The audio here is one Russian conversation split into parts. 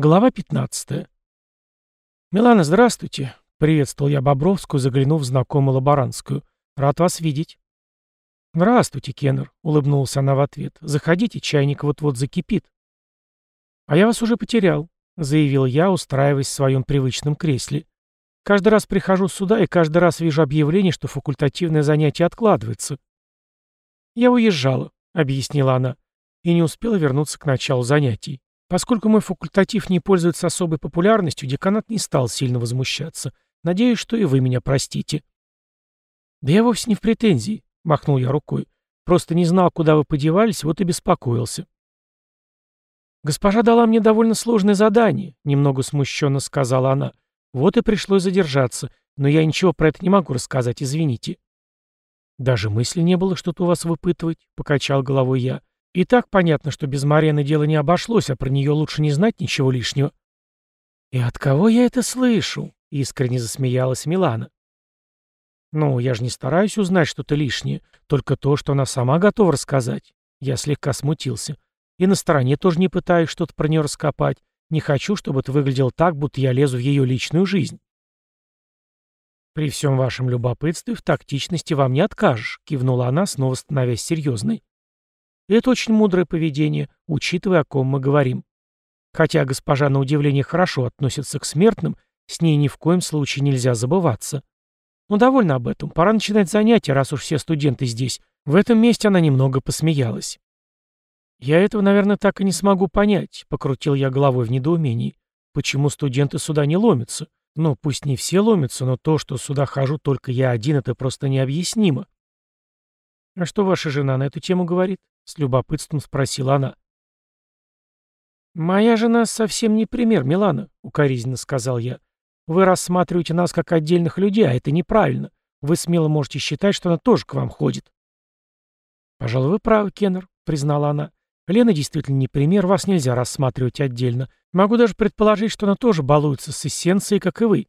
Глава 15. «Милана, здравствуйте!» — приветствовал я Бобровскую, заглянув в знакомую лаборантскую. «Рад вас видеть». «Здравствуйте, Кеннер», — улыбнулась она в ответ. «Заходите, чайник вот-вот закипит». «А я вас уже потерял», — заявил я, устраиваясь в своем привычном кресле. «Каждый раз прихожу сюда и каждый раз вижу объявление, что факультативное занятие откладывается». «Я уезжала», — объяснила она, и не успела вернуться к началу занятий. Поскольку мой факультатив не пользуется особой популярностью, деканат не стал сильно возмущаться. Надеюсь, что и вы меня простите. Да я вовсе не в претензии, махнул я рукой. Просто не знал, куда вы подевались, вот и беспокоился. Госпожа дала мне довольно сложное задание, немного смущенно сказала она. Вот и пришлось задержаться, но я ничего про это не могу рассказать, извините. Даже мысли не было что-то у вас выпытывать, покачал головой я. И так понятно, что без Марены дело не обошлось, а про нее лучше не знать ничего лишнего. «И от кого я это слышу?» — искренне засмеялась Милана. «Ну, я же не стараюсь узнать что-то лишнее, только то, что она сама готова рассказать». Я слегка смутился. И на стороне тоже не пытаюсь что-то про нее раскопать. Не хочу, чтобы это выглядело так, будто я лезу в ее личную жизнь. «При всем вашем любопытстве в тактичности вам не откажешь», — кивнула она, снова становясь серьезной. И это очень мудрое поведение, учитывая, о ком мы говорим. Хотя госпожа на удивление хорошо относится к смертным, с ней ни в коем случае нельзя забываться. Но довольно об этом, пора начинать занятия, раз уж все студенты здесь. В этом месте она немного посмеялась. «Я этого, наверное, так и не смогу понять», — покрутил я головой в недоумении. «Почему студенты сюда не ломятся? Ну, пусть не все ломятся, но то, что сюда хожу только я один, это просто необъяснимо». «А что ваша жена на эту тему говорит?» С любопытством спросила она. «Моя жена совсем не пример, Милана», — укоризненно сказал я. «Вы рассматриваете нас как отдельных людей, а это неправильно. Вы смело можете считать, что она тоже к вам ходит». «Пожалуй, вы правы, Кеннер», — признала она. «Лена действительно не пример, вас нельзя рассматривать отдельно. Могу даже предположить, что она тоже балуется с эссенцией, как и вы».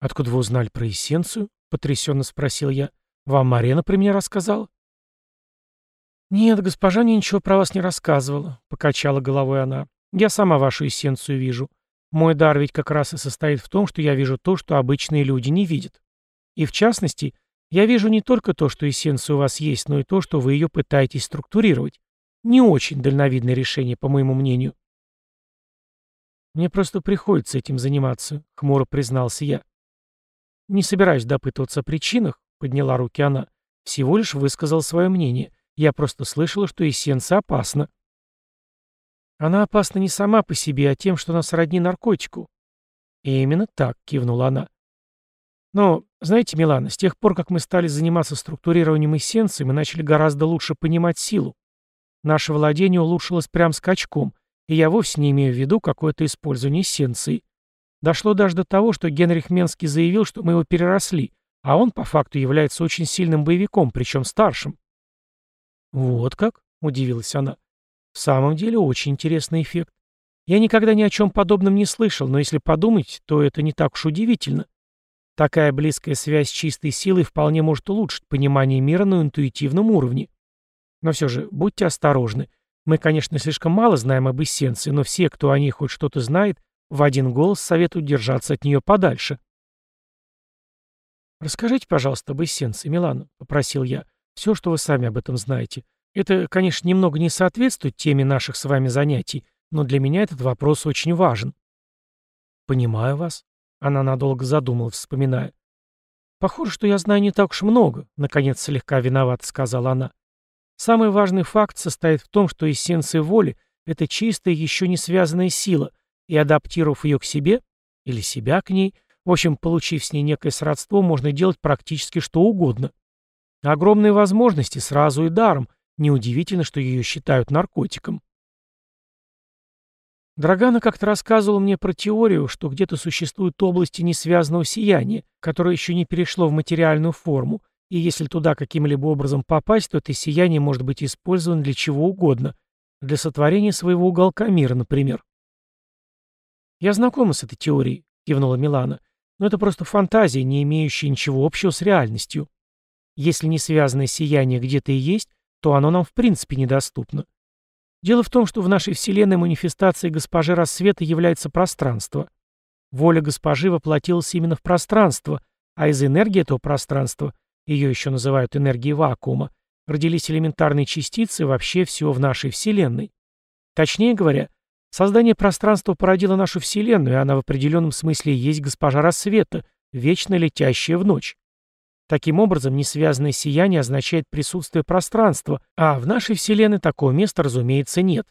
«Откуда вы узнали про эссенцию?» — потрясенно спросил я. «Вам Марена при мне рассказала?» «Нет, госпожа мне ничего про вас не рассказывала», — покачала головой она. «Я сама вашу эссенцию вижу. Мой дар ведь как раз и состоит в том, что я вижу то, что обычные люди не видят. И в частности, я вижу не только то, что эссенция у вас есть, но и то, что вы ее пытаетесь структурировать. Не очень дальновидное решение, по моему мнению». «Мне просто приходится этим заниматься», — хмуро признался я. «Не собираюсь допытываться о причинах», — подняла руки она. «Всего лишь высказал свое мнение». Я просто слышала, что эссенция опасна. Она опасна не сама по себе, а тем, что она сродни наркотику. И именно так, кивнула она. Но, знаете, Милана, с тех пор, как мы стали заниматься структурированием эссенции, мы начали гораздо лучше понимать силу. Наше владение улучшилось прям скачком, и я вовсе не имею в виду какое-то использование эссенции. Дошло даже до того, что Генрих Менский заявил, что мы его переросли, а он по факту является очень сильным боевиком, причем старшим. «Вот как?» — удивилась она. «В самом деле очень интересный эффект. Я никогда ни о чем подобном не слышал, но если подумать, то это не так уж удивительно. Такая близкая связь с чистой силой вполне может улучшить понимание мира на интуитивном уровне. Но все же, будьте осторожны. Мы, конечно, слишком мало знаем об эссенции, но все, кто о ней хоть что-то знает, в один голос советуют держаться от нее подальше. «Расскажите, пожалуйста, об эссенции, Милана», — попросил я. Все, что вы сами об этом знаете. Это, конечно, немного не соответствует теме наших с вами занятий, но для меня этот вопрос очень важен. Понимаю вас. Она надолго задумалась, вспоминая. Похоже, что я знаю не так уж много, наконец слегка виноват, сказала она. Самый важный факт состоит в том, что эссенция воли — это чистая, еще не связанная сила, и адаптировав ее к себе, или себя к ней, в общем, получив с ней некое сродство, можно делать практически что угодно. Огромные возможности сразу и даром. Неудивительно, что ее считают наркотиком. Драгана как-то рассказывала мне про теорию, что где-то существуют области несвязанного сияния, которое еще не перешло в материальную форму, и если туда каким-либо образом попасть, то это сияние может быть использовано для чего угодно, для сотворения своего уголка мира, например. «Я знакома с этой теорией», — кивнула Милана, «но это просто фантазия, не имеющая ничего общего с реальностью. Если не связанное сияние где-то и есть, то оно нам в принципе недоступно. Дело в том, что в нашей Вселенной манифестацией госпожи рассвета является пространство. Воля госпожи воплотилась именно в пространство, а из энергии этого пространства, ее еще называют энергией вакуума, родились элементарные частицы вообще всего в нашей Вселенной. Точнее говоря, создание пространства породило нашу Вселенную, и она в определенном смысле есть госпожа рассвета, вечно летящая в ночь. Таким образом, несвязанное сияние означает присутствие пространства, а в нашей Вселенной такого места, разумеется, нет.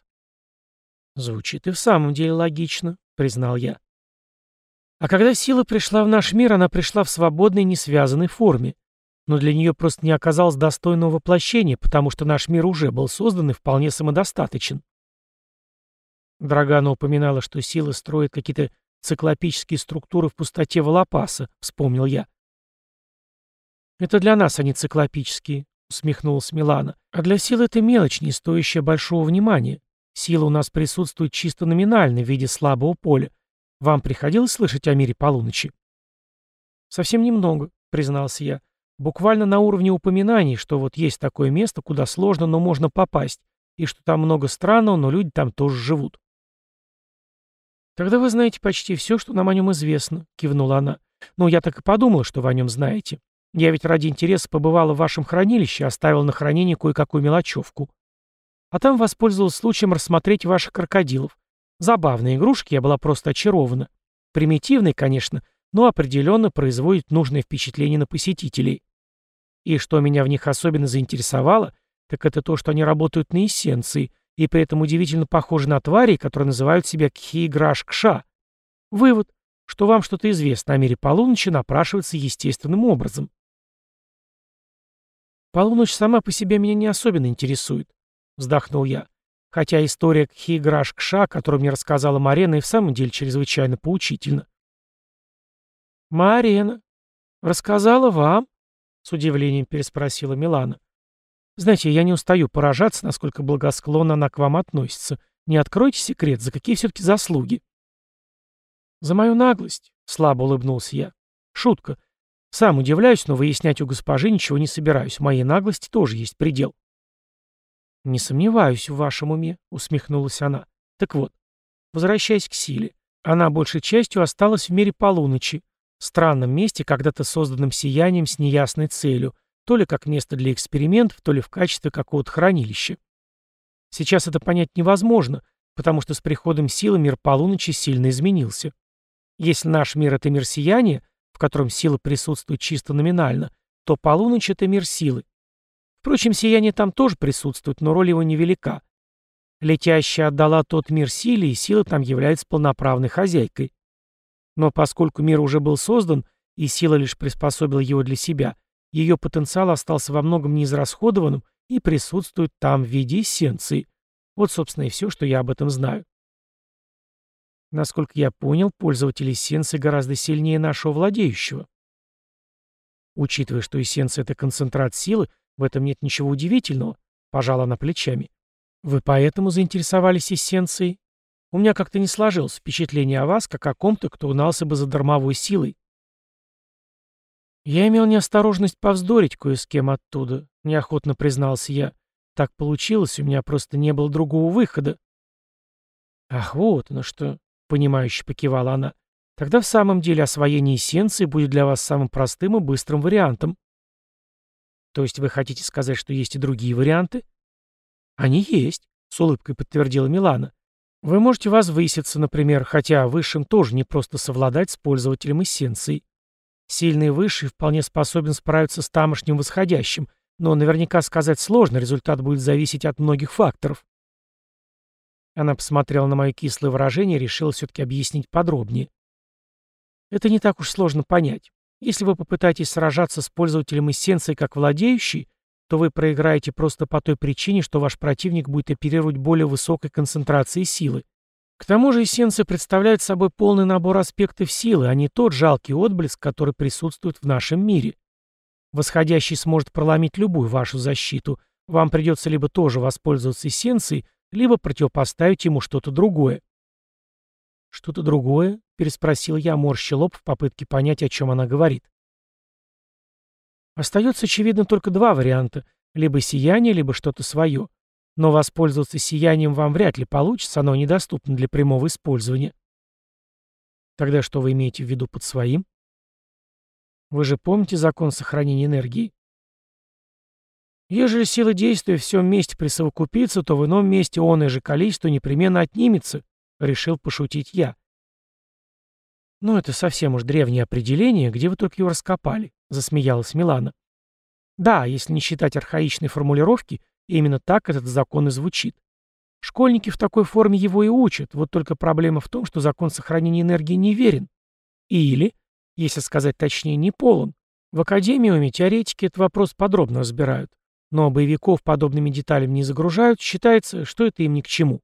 Звучит и в самом деле логично, признал я. А когда сила пришла в наш мир, она пришла в свободной, несвязанной форме. Но для нее просто не оказалось достойного воплощения, потому что наш мир уже был создан и вполне самодостаточен. Драгана упоминала, что сила строит какие-то циклопические структуры в пустоте Волопаса, вспомнил я. «Это для нас они циклопические», — усмехнулась Милана. «А для сил это мелочь, не стоящая большого внимания. Сила у нас присутствует чисто номинально, в виде слабого поля. Вам приходилось слышать о мире полуночи?» «Совсем немного», — признался я. «Буквально на уровне упоминаний, что вот есть такое место, куда сложно, но можно попасть, и что там много странного, но люди там тоже живут». «Тогда вы знаете почти все, что нам о нем известно», — кивнула она. «Ну, я так и подумала, что вы о нем знаете. Я ведь ради интереса побывала в вашем хранилище, оставил на хранение кое-какую мелочевку. А там воспользовалась случаем рассмотреть ваших крокодилов. Забавные игрушки, я была просто очарована. Примитивные, конечно, но определенно производят нужное впечатление на посетителей. И что меня в них особенно заинтересовало, так это то, что они работают на эссенции, и при этом удивительно похожи на тварей, которые называют себя Кхи-Граш-Кша. Вывод, что вам что-то известно о мире полуночи, напрашивается естественным образом. «Полуночь сама по себе меня не особенно интересует», — вздохнул я. Хотя история Кхи-Граш-Кша, которую мне рассказала Марена, и в самом деле чрезвычайно поучительна. «Марена? Рассказала вам?» — с удивлением переспросила Милана. «Знаете, я не устаю поражаться, насколько благосклонно она к вам относится. Не откройте секрет, за какие все-таки заслуги?» «За мою наглость», — слабо улыбнулся я. «Шутка. Сам удивляюсь, но выяснять у госпожи ничего не собираюсь. Моей наглости тоже есть предел. «Не сомневаюсь в вашем уме», — усмехнулась она. «Так вот, возвращаясь к силе, она большей частью осталась в мире полуночи, странном месте, когда-то созданном сиянием с неясной целью, то ли как место для экспериментов, то ли в качестве какого-то хранилища. Сейчас это понять невозможно, потому что с приходом силы мир полуночи сильно изменился. Если наш мир — это мир сияния, в котором сила присутствует чисто номинально, то полуночь — это мир силы. Впрочем, сияние там тоже присутствует, но роль его невелика. Летящая отдала тот мир силе, и сила там является полноправной хозяйкой. Но поскольку мир уже был создан, и сила лишь приспособила его для себя, ее потенциал остался во многом неизрасходованным и присутствует там в виде эссенции. Вот, собственно, и все, что я об этом знаю. Насколько я понял, пользователь эссенции гораздо сильнее нашего владеющего. Учитывая, что эссенция — это концентрат силы, в этом нет ничего удивительного, пожала она плечами. Вы поэтому заинтересовались эссенцией? У меня как-то не сложилось впечатление о вас, как о ком-то, кто угнался бы за дармовой силой. Я имел неосторожность повздорить кое с кем оттуда, неохотно признался я. Так получилось, у меня просто не было другого выхода. Ах, вот оно что. Понимающе покивала она. Тогда в самом деле освоение эссенции будет для вас самым простым и быстрым вариантом. То есть вы хотите сказать, что есть и другие варианты? Они есть, с улыбкой подтвердила Милана. Вы можете возвыситься, например, хотя высшим тоже не просто совладать с пользователем эссенции. Сильный высший вполне способен справиться с тамошним восходящим, но наверняка сказать сложно, результат будет зависеть от многих факторов. Она посмотрела на мое кислое выражение и решила все-таки объяснить подробнее. Это не так уж сложно понять. Если вы попытаетесь сражаться с пользователем эссенции как владеющий, то вы проиграете просто по той причине, что ваш противник будет оперировать более высокой концентрацией силы. К тому же эссенция представляет собой полный набор аспектов силы, а не тот жалкий отблеск, который присутствует в нашем мире. Восходящий сможет проломить любую вашу защиту. Вам придется либо тоже воспользоваться эссенцией, либо противопоставить ему что-то другое. «Что-то другое?» — переспросил я, морща лоб в попытке понять, о чем она говорит. Остается, очевидно, только два варианта — либо сияние, либо что-то свое. Но воспользоваться сиянием вам вряд ли получится, оно недоступно для прямого использования. Тогда что вы имеете в виду под своим? Вы же помните закон сохранения энергии? Ежели сила действия в всем месте присовокупится, то в ином месте оное же количество непременно отнимется, — решил пошутить я. «Ну, это совсем уж древнее определение, где вы только его раскопали», — засмеялась Милана. «Да, если не считать архаичной формулировки, именно так этот закон и звучит. Школьники в такой форме его и учат, вот только проблема в том, что закон сохранения энергии неверен. Или, если сказать точнее, не полон. В академиуме теоретики этот вопрос подробно разбирают, но боевиков подобными деталями не загружают, считается, что это им ни к чему.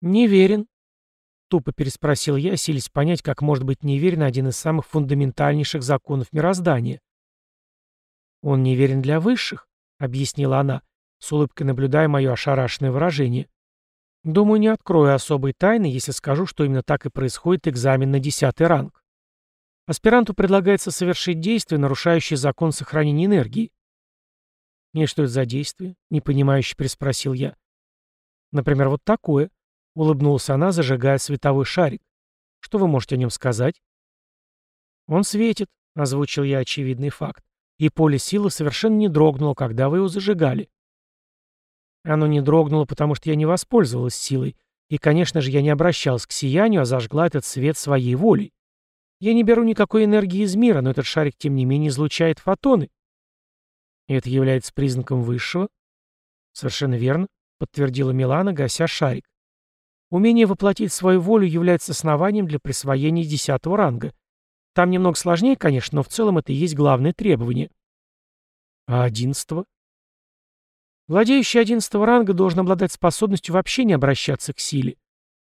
«Неверен», — тупо переспросил я, силясь понять, как может быть неверен один из самых фундаментальнейших законов мироздания. «Он неверен для высших», — объяснила она, с улыбкой наблюдая мое ошарашенное выражение. «Думаю, не открою особой тайны, если скажу, что именно так и происходит экзамен на десятый ранг. Аспиранту предлагается совершить действие, нарушающее закон сохранения энергии. «И что это за действие?» — непонимающе переспросил я. «Например, вот такое», — улыбнулась она, зажигая световой шарик. «Что вы можете о нем сказать?» «Он светит», — озвучил я очевидный факт. «И поле силы совершенно не дрогнуло, когда вы его зажигали». Оно не дрогнуло, потому что я не воспользовалась силой, и, конечно же, я не обращалась к сиянию, а зажгла этот свет своей волей. Я не беру никакой энергии из мира, но этот шарик, тем не менее, излучает фотоны. И это является признаком высшего? Совершенно верно, подтвердила Милана, гася шарик. Умение воплотить свою волю является основанием для присвоения десятого ранга. Там немного сложнее, конечно, но в целом это и есть главное требование. А одиннадцатого? Владеющий одиннадцатого ранга должен обладать способностью вообще не обращаться к силе.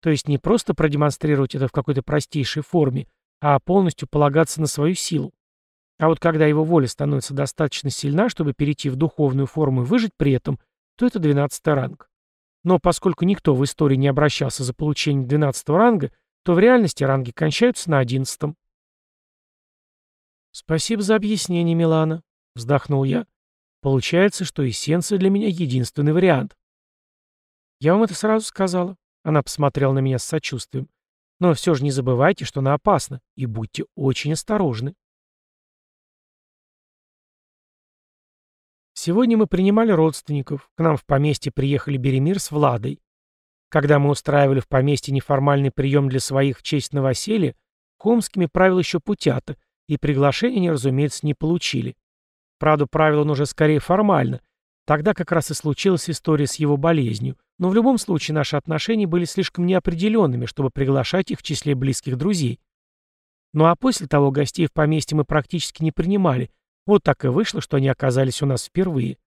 То есть не просто продемонстрировать это в какой-то простейшей форме, а полностью полагаться на свою силу. А вот когда его воля становится достаточно сильна, чтобы перейти в духовную форму и выжить при этом, то это 12 ранг. Но поскольку никто в истории не обращался за получением 12 ранга, то в реальности ранги кончаются на 11. «Спасибо за объяснение, Милана», — вздохнул я. «Получается, что эссенция для меня единственный вариант». «Я вам это сразу сказала», — она посмотрела на меня с сочувствием. «Но все же не забывайте, что она опасна, и будьте очень осторожны». Сегодня мы принимали родственников. К нам в поместье приехали Беремир с Владой. Когда мы устраивали в поместье неформальный прием для своих в честь новоселья, Хомскими правил еще путята, и приглашения они, разумеется, не получили. Правда, правил он уже скорее формально. Тогда как раз и случилась история с его болезнью. Но в любом случае наши отношения были слишком неопределенными, чтобы приглашать их в числе близких друзей. Ну а после того гостей в поместье мы практически не принимали, вот так и вышло, что они оказались у нас впервые.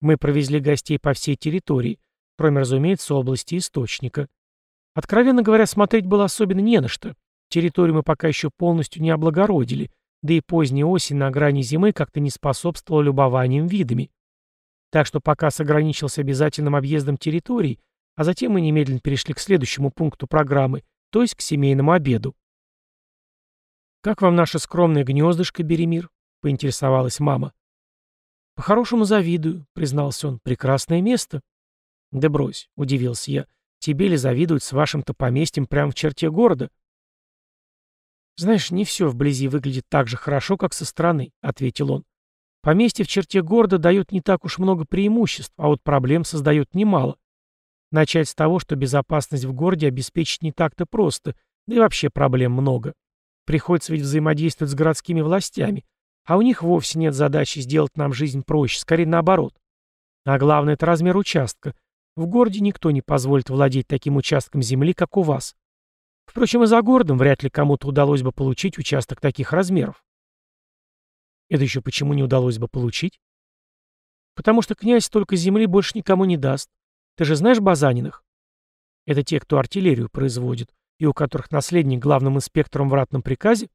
Мы провезли гостей по всей территории, кроме, разумеется, области источника. Откровенно говоря, смотреть было особенно не на что. Территорию мы пока еще полностью не облагородили, да и поздняя осень на грани зимы как-то не способствовала любованием видами. Так что пока ограничился обязательным объездом территорий, а затем мы немедленно перешли к следующему пункту программы, то есть к семейному обеду. «Как вам наше скромное гнездышко, Беремир?» Поинтересовалась мама. «По-хорошему завидую», — признался он. «Прекрасное место». «Да брось», — удивился я. «Тебе ли завидуют с вашим-то поместьем прямо в черте города?» «Знаешь, не все вблизи выглядит так же хорошо, как со стороны», — ответил он. «Поместье в черте города дает не так уж много преимуществ, а вот проблем создает немало. Начать с того, что безопасность в городе обеспечить не так-то просто, да и вообще проблем много. Приходится ведь взаимодействовать с городскими властями, а у них вовсе нет задачи сделать нам жизнь проще, скорее наоборот. А главное – это размер участка. В городе никто не позволит владеть таким участком земли, как у вас. Впрочем, и за городом вряд ли кому-то удалось бы получить участок таких размеров. Это еще почему не удалось бы получить? Потому что князь столько земли больше никому не даст. Ты же знаешь Базаниных? Это те, кто артиллерию производит, и у которых наследник главным инспектором в ратном приказе?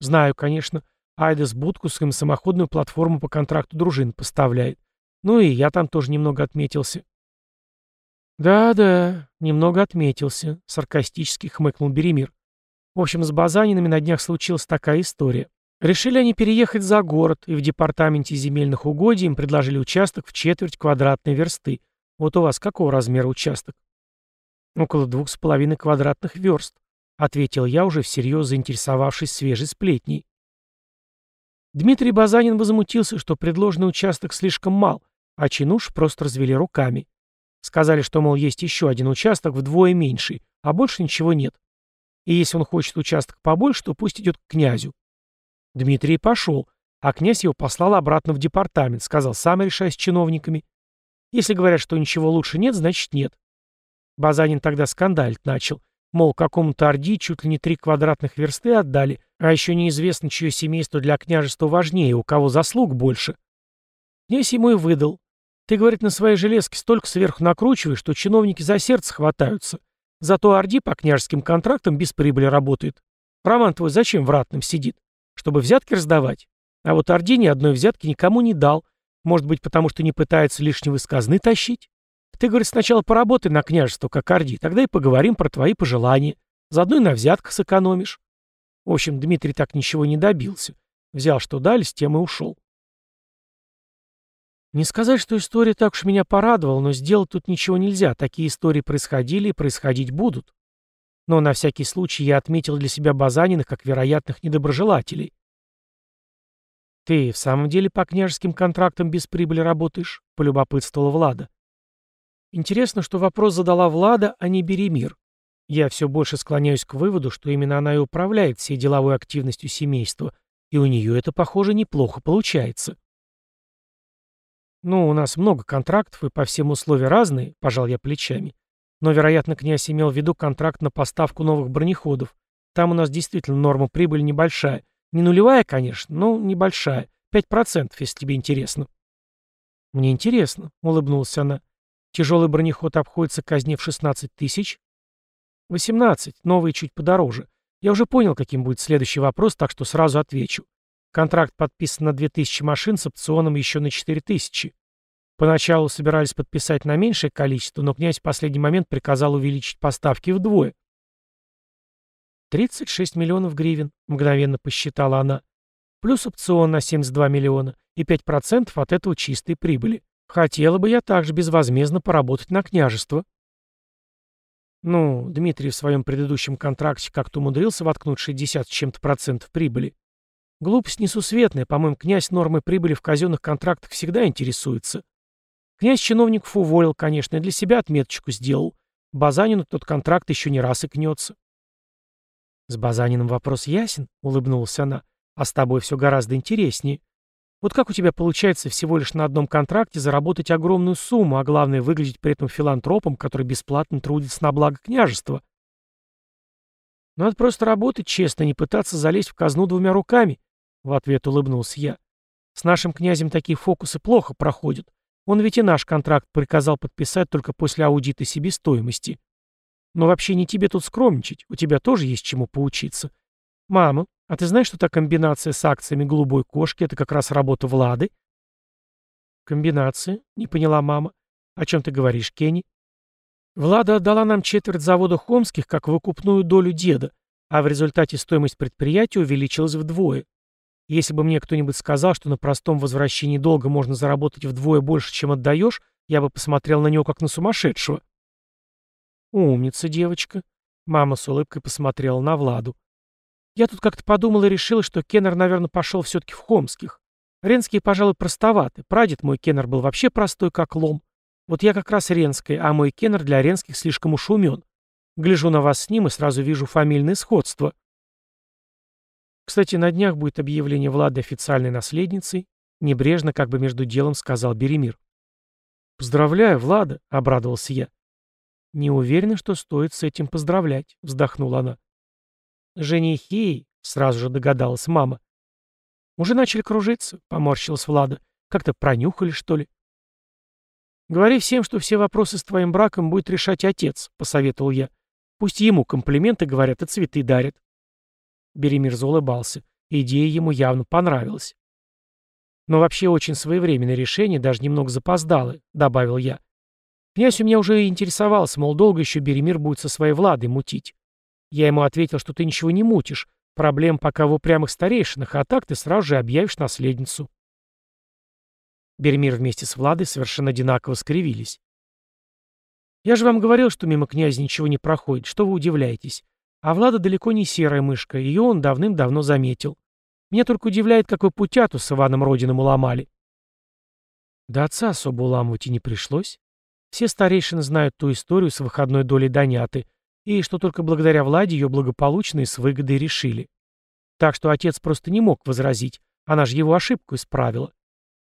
Знаю, конечно. Айдес будку своим самоходную платформу по контракту дружин поставляет. Ну и я там тоже немного отметился. «Да-да, немного отметился», — саркастически хмыкнул Беремир. «В общем, с Базанинами на днях случилась такая история. Решили они переехать за город, и в департаменте земельных угодий им предложили участок в четверть квадратной версты. Вот у вас какого размера участок? Около двух с половиной квадратных верст, ответил я, уже всерьез заинтересовавшись свежей сплетней. Дмитрий Базанин возмутился, что предложенный участок слишком мал, а чинуш просто развели руками. Сказали, что, мол, есть еще один участок вдвое меньший, а больше ничего нет. И если он хочет участок побольше, то пусть идет к князю. Дмитрий пошел, а князь его послал обратно в департамент, сказал, сам решай с чиновниками. Если говорят, что ничего лучше нет, значит нет. Базанин тогда скандалить начал. Мол, какому-то орди чуть ли не три квадратных версты отдали, а еще неизвестно, чье семейство для княжества важнее, у кого заслуг больше. Князь ему и выдал. Ты, говорит, на своей железке столько сверху накручиваешь, что чиновники за сердце хватаются. Зато Орди по княжеским контрактам без прибыли работает. Роман твой зачем в ратном сидит? Чтобы взятки раздавать? А вот Орди ни одной взятки никому не дал. Может быть, потому что не пытается лишнего из казны тащить? Ты, говорит, сначала поработай на княжество, как Орди, тогда и поговорим про твои пожелания. Заодно и на взятках сэкономишь. В общем, Дмитрий так ничего не добился. Взял, что дали, с тем и ушел. Не сказать, что история так уж меня порадовала, но сделать тут ничего нельзя. Такие истории происходили и происходить будут. Но на всякий случай я отметил для себя Базаниных как вероятных недоброжелателей. «Ты в самом деле по княжеским контрактам без прибыли работаешь?» — полюбопытствовала Влада. Интересно, что вопрос задала Влада, а не Беремир. Я все больше склоняюсь к выводу, что именно она и управляет всей деловой активностью семейства, и у нее это, похоже, неплохо получается. «Ну, у нас много контрактов, и по всем условиям разные», — пожал я плечами. «Но, вероятно, князь имел в виду контракт на поставку новых бронеходов. Там у нас действительно норма прибыли небольшая. Не нулевая, конечно, но небольшая. Пять процентов, если тебе интересно». «Мне интересно», — улыбнулась она. «Тяжелый бронеход обходится казне в 16 тысяч?» «18, новый чуть подороже. Я уже понял, каким будет следующий вопрос, так что сразу отвечу. Контракт подписан на 2000 машин с опционом еще на 4000. Поначалу собирались подписать на меньшее количество, но князь в последний момент приказал увеличить поставки вдвое. 36 миллионов гривен, мгновенно посчитала она. Плюс опцион на 72 миллиона и 5% от этого чистой прибыли. Хотела бы я также безвозмездно поработать на княжество. Ну, Дмитрий в своем предыдущем контракте как-то умудрился воткнуть 60 с чем-то процентов прибыли. Глупость несусветная, по-моему, князь нормы прибыли в казенных контрактах всегда интересуется. Князь чиновников уволил, конечно, и для себя отметочку сделал. Базанину тот контракт еще не раз икнется. «С Базаниным вопрос ясен», — улыбнулась она, — «а с тобой все гораздо интереснее. Вот как у тебя получается всего лишь на одном контракте заработать огромную сумму, а главное выглядеть при этом филантропом, который бесплатно трудится на благо княжества?» «Надо просто работать честно, не пытаться залезть в казну двумя руками», в ответ улыбнулся я. С нашим князем такие фокусы плохо проходят. Он ведь и наш контракт приказал подписать только после аудита себестоимости. Но вообще не тебе тут скромничать, у тебя тоже есть чему поучиться. Мама, а ты знаешь, что та комбинация с акциями голубой кошки — это как раз работа Влады? Комбинация? Не поняла мама. О чем ты говоришь, Кенни? Влада отдала нам четверть завода Хомских как выкупную долю деда, а в результате стоимость предприятия увеличилась вдвое. Если бы мне кто-нибудь сказал, что на простом возвращении долга можно заработать вдвое больше, чем отдаешь, я бы посмотрел на него как на сумасшедшего. Умница, девочка. Мама с улыбкой посмотрела на Владу. Я тут как-то подумал и решил, что Кеннер, наверное, пошел все-таки в Хомских. Ренские, пожалуй, простоваты. Прадед мой Кеннер был вообще простой, как лом. Вот я как раз Ренская, а мой Кеннер для Ренских слишком уж умен. Гляжу на вас с ним и сразу вижу фамильное сходство. Кстати, на днях будет объявление Влады официальной наследницей, небрежно, как бы между делом, сказал Беремир. «Поздравляю, Влада», — обрадовался я. «Не уверена, что стоит с этим поздравлять», — вздохнула она. «Женихи», — сразу же догадалась мама. «Уже начали кружиться», — поморщилась Влада. «Как-то пронюхали, что ли?» «Говори всем, что все вопросы с твоим браком будет решать отец», — посоветовал я. «Пусть ему комплименты говорят и цветы дарят. Беремир заулыбался. Идея ему явно понравилась. «Но вообще очень своевременное решение, даже немного запоздало», — добавил я. Князь у меня уже интересовался, мол, долго еще Беремир будет со своей Владой мутить. Я ему ответил, что ты ничего не мутишь, Проблем пока в упрямых старейшинах, а так ты сразу же объявишь наследницу. Бермир вместе с Владой совершенно одинаково скривились. «Я же вам говорил, что мимо князя ничего не проходит. Что вы удивляетесь? А Влада далеко не серая мышка, ее он давным-давно заметил. Меня только удивляет, какой путяту с Иваном Родиным уломали». Да отца особо уламывать и не пришлось. Все старейшины знают ту историю с выходной долей Доняты, и что только благодаря Владе ее благополучно и с выгодой решили. Так что отец просто не мог возразить, она же его ошибку исправила.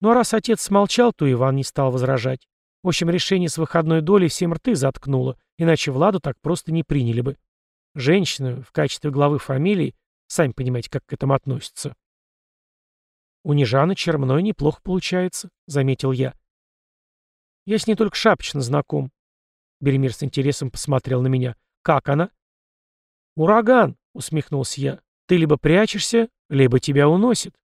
Ну а раз отец смолчал, то Иван не стал возражать. В общем, решение с выходной долей всем рты заткнуло, иначе Владу так просто не приняли бы. Женщина в качестве главы фамилии, сами понимаете, как к этому относятся. «У Нежаны Чермной неплохо получается», — заметил я. «Я с ней только шапочно знаком». Беремир с интересом посмотрел на меня. «Как она?» «Ураган», — усмехнулся я. «Ты либо прячешься, либо тебя уносит».